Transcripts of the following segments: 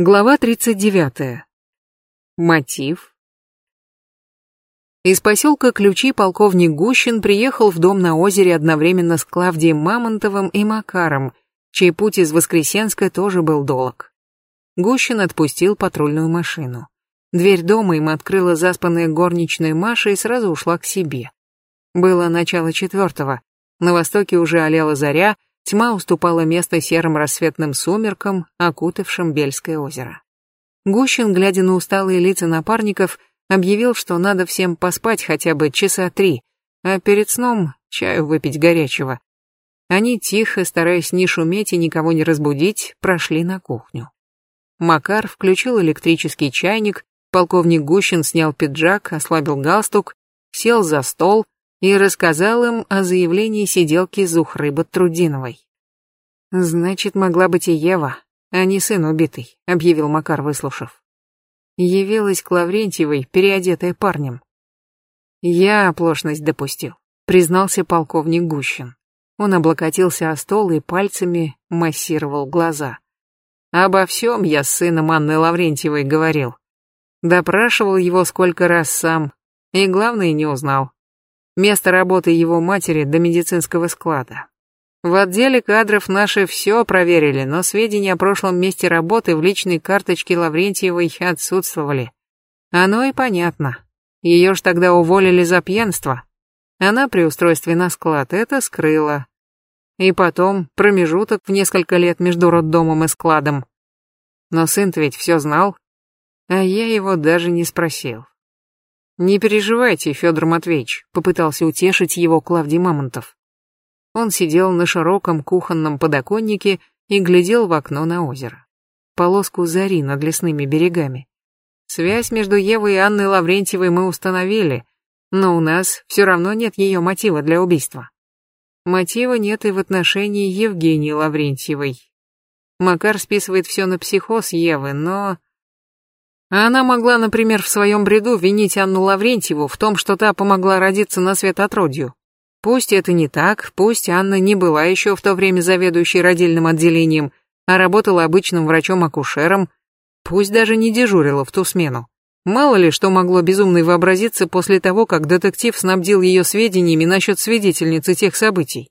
Глава 39. Мотив. Из поселка Ключи полковник Гущин приехал в дом на озере одновременно с Клавдием Мамонтовым и Макаром, чей путь из Воскресенска тоже был долг. Гущин отпустил патрульную машину. Дверь дома им открыла заспанная горничная Маша и сразу ушла к себе. Было начало четвертого. На востоке уже олела заря, Тьма уступала место серым рассветным сумеркам, окутавшим Бельское озеро. Гущин, глядя на усталые лица напарников, объявил, что надо всем поспать хотя бы часа три, а перед сном чаю выпить горячего. Они тихо, стараясь не шуметь и никого не разбудить, прошли на кухню. Макар включил электрический чайник, полковник Гущин снял пиджак, ослабил галстук, сел за стол и рассказал им о заявлении сиделки Зухры Батрудиновой. «Значит, могла быть и Ева, а не сын убитый», — объявил Макар, выслушав. Явилась к Лаврентьевой, переодетая парнем. «Я оплошность допустил», — признался полковник Гущин. Он облокотился о стол и пальцами массировал глаза. «Обо всем я с сыном Анны Лаврентьевой говорил. Допрашивал его сколько раз сам, и главное не узнал место работы его матери до медицинского склада. В отделе кадров наши все проверили, но сведения о прошлом месте работы в личной карточке Лаврентьевой отсутствовали. Оно и понятно. Ее ж тогда уволили за пьянство. Она при устройстве на склад это скрыла. И потом промежуток в несколько лет между роддомом и складом. Но сын-то ведь все знал, а я его даже не спросил. «Не переживайте, Федор Матвеевич», — попытался утешить его Клавдий Мамонтов. Он сидел на широком кухонном подоконнике и глядел в окно на озеро. Полоску зари над лесными берегами. Связь между Евой и Анной Лаврентьевой мы установили, но у нас все равно нет ее мотива для убийства. Мотива нет и в отношении Евгении Лаврентьевой. Макар списывает все на психоз Евы, но она могла, например, в своем бреду винить Анну Лаврентьеву в том, что та помогла родиться на свет отродью. Пусть это не так, пусть Анна не была еще в то время заведующей родильным отделением, а работала обычным врачом-акушером, пусть даже не дежурила в ту смену. Мало ли, что могло безумной вообразиться после того, как детектив снабдил ее сведениями насчет свидетельницы тех событий.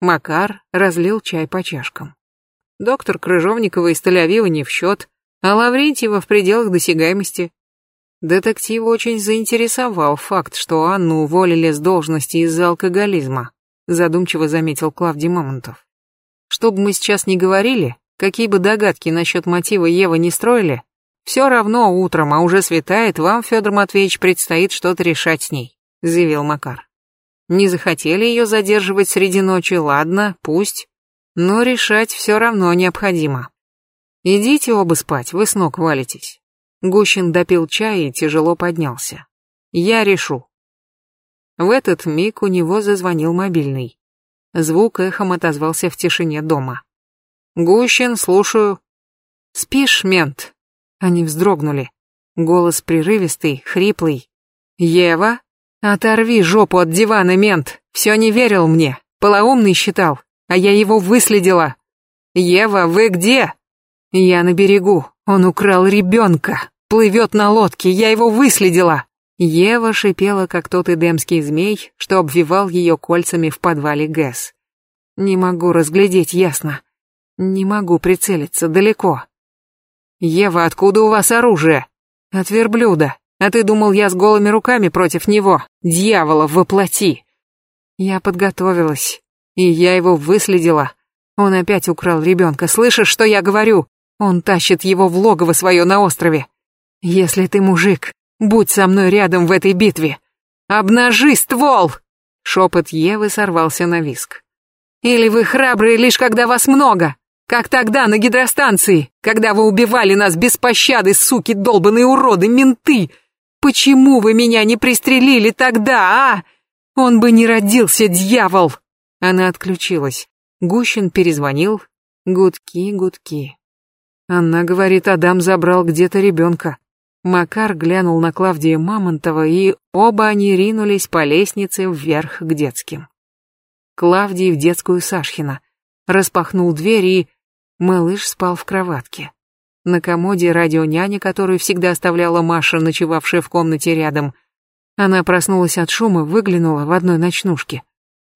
Макар разлил чай по чашкам. Доктор Крыжовникова из Тель-Авива не в счет, а Лаврентьева в пределах досягаемости. Детектив очень заинтересовал факт, что Анну уволили с должности из-за алкоголизма, задумчиво заметил Клавдий Мамонтов. Что бы мы сейчас ни говорили, какие бы догадки насчет мотива Евы не строили, все равно утром, а уже светает, вам, Федор Матвеевич, предстоит что-то решать с ней, заявил Макар. Не захотели ее задерживать среди ночи, ладно, пусть, но решать все равно необходимо. Идите оба спать, вы с ног валитесь. Гущин допил чай и тяжело поднялся. Я решу. В этот миг у него зазвонил мобильный. Звук эхом отозвался в тишине дома. Гущин, слушаю. Спишь, мент? Они вздрогнули. Голос прерывистый, хриплый. Ева? Оторви жопу от дивана, мент. Все не верил мне. Полоумный считал, а я его выследила. Ева, вы где? Я на берегу. Он украл ребенка. Плывет на лодке. Я его выследила. Ева шипела, как тот эдемский змей, что обвивал ее кольцами в подвале ГЭС. Не могу разглядеть ясно. Не могу прицелиться далеко. Ева, откуда у вас оружие? От верблюда. А ты думал, я с голыми руками против него? Дьявола, воплоти. Я подготовилась. И я его выследила. Он опять украл ребенка. Слышишь, что я говорю? Он тащит его в логово свое на острове. Если ты мужик, будь со мной рядом в этой битве. Обнажи ствол!» Шепот Евы сорвался на виск. «Или вы храбрые лишь когда вас много, как тогда на гидростанции, когда вы убивали нас без пощады, суки долбаные уроды, менты! Почему вы меня не пристрелили тогда, а? Он бы не родился, дьявол!» Она отключилась. Гущин перезвонил. Гудки, гудки. Она говорит, Адам забрал где-то ребенка. Макар глянул на Клавдия Мамонтова, и оба они ринулись по лестнице вверх к детским. Клавдий в детскую Сашхина. Распахнул дверь и... Малыш спал в кроватке. На комоде радионяня, которую всегда оставляла Маша, ночевавшая в комнате рядом. Она проснулась от шума, выглянула в одной ночнушке.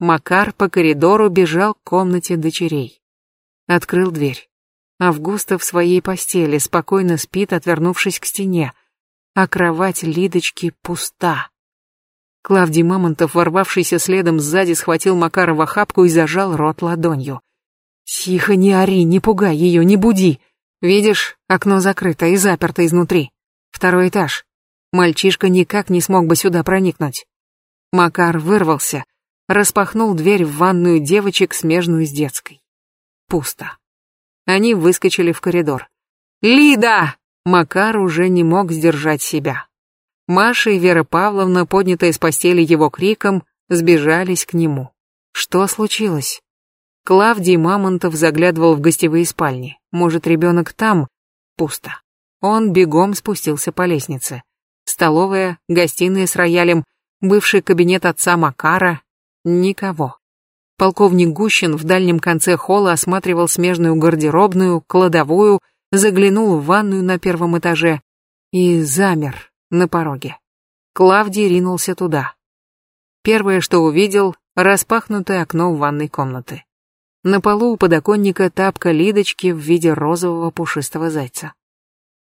Макар по коридору бежал к комнате дочерей. Открыл дверь. Августа в своей постели спокойно спит, отвернувшись к стене, а кровать Лидочки пуста. Клавдий Мамонтов, ворвавшийся следом сзади, схватил Макара в охапку и зажал рот ладонью. «Тихо, не ори, не пугай ее, не буди. Видишь, окно закрыто и заперто изнутри. Второй этаж. Мальчишка никак не смог бы сюда проникнуть». Макар вырвался, распахнул дверь в ванную девочек, смежную с детской. Пусто. Они выскочили в коридор. «Лида!» Макар уже не мог сдержать себя. Маша и Вера Павловна, поднятые с постели его криком, сбежались к нему. Что случилось? Клавдий Мамонтов заглядывал в гостевые спальни. Может, ребенок там? Пусто. Он бегом спустился по лестнице. Столовая, гостиная с роялем, бывший кабинет отца Макара. Никого. Полковник Гущин в дальнем конце холла осматривал смежную гардеробную, кладовую, заглянул в ванную на первом этаже и замер на пороге. Клавдий ринулся туда. Первое, что увидел, распахнутое окно в ванной комнаты. На полу у подоконника тапка Лидочки в виде розового пушистого зайца.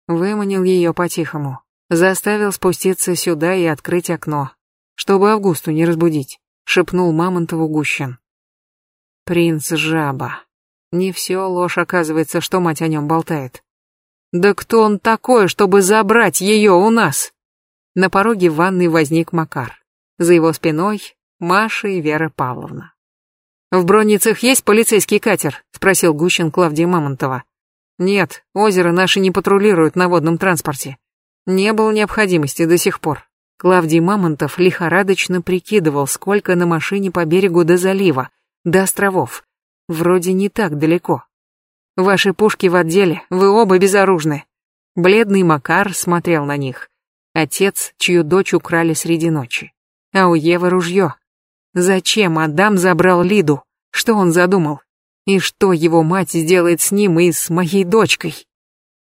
Выманил ее по-тихому, заставил спуститься сюда и открыть окно, чтобы Августу не разбудить, шепнул Мамонтову Гущин. Принц жаба. Не все ложь, оказывается, что мать о нем болтает. Да кто он такой, чтобы забрать ее у нас? На пороге ванной возник Макар. За его спиной Маша и Вера Павловна. «В Бронницах есть полицейский катер?» — спросил Гущин Клавдия Мамонтова. «Нет, озеро наши не патрулируют на водном транспорте. Не было необходимости до сих пор». Клавдий Мамонтов лихорадочно прикидывал, сколько на машине по берегу до залива, до островов. Вроде не так далеко. Ваши пушки в отделе, вы оба безоружны. Бледный Макар смотрел на них. Отец, чью дочь украли среди ночи. А у Евы ружье. Зачем Адам забрал Лиду? Что он задумал? И что его мать сделает с ним и с моей дочкой?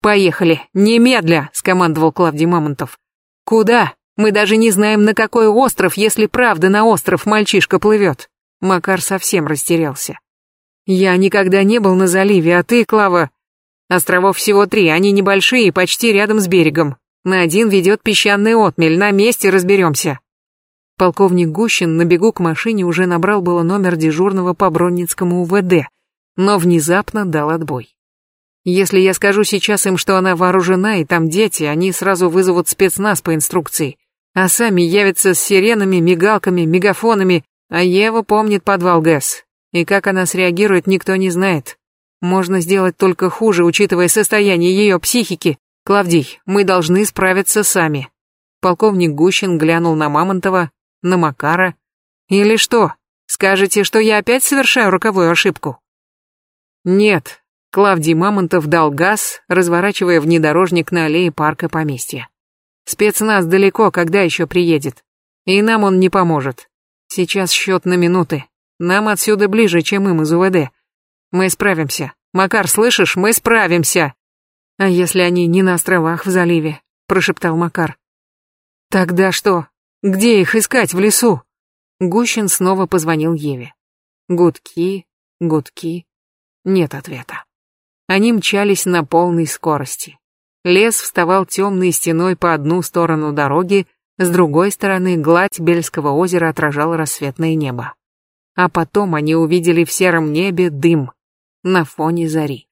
«Поехали, немедля!» — скомандовал Клавдий Мамонтов. «Куда? Мы даже не знаем, на какой остров, если правда на остров мальчишка плывет». Макар совсем растерялся. Я никогда не был на заливе, а ты, Клава... Островов всего три, они небольшие и почти рядом с берегом. На один ведет песчаный отмель, на месте разберемся. Полковник Гущин на бегу к машине уже набрал было номер дежурного по Бронницкому УВД, но внезапно дал отбой. Если я скажу сейчас им, что она вооружена и там дети, они сразу вызовут спецназ по инструкции, а сами явятся с сиренами, мигалками, мегафонами, а Ева помнит подвал ГЭС, и как она среагирует, никто не знает. Можно сделать только хуже, учитывая состояние ее психики. Клавдий, мы должны справиться сами. Полковник Гущин глянул на Мамонтова, на Макара. Или что? Скажете, что я опять совершаю роковую ошибку? Нет. Клавдий Мамонтов дал газ, разворачивая внедорожник на аллее парка поместья. Спецназ далеко, когда еще приедет? И нам он не поможет. Сейчас счет на минуты. Нам отсюда ближе, чем им из УВД. Мы справимся. Макар, слышишь, мы справимся. А если они не на островах в заливе? Прошептал Макар. Тогда что? Где их искать в лесу? Гущин снова позвонил Еве. Гудки, гудки. Нет ответа. Они мчались на полной скорости. Лес вставал темной стеной по одну сторону дороги, с другой стороны гладь Бельского озера отражала рассветное небо а потом они увидели в сером небе дым на фоне зари.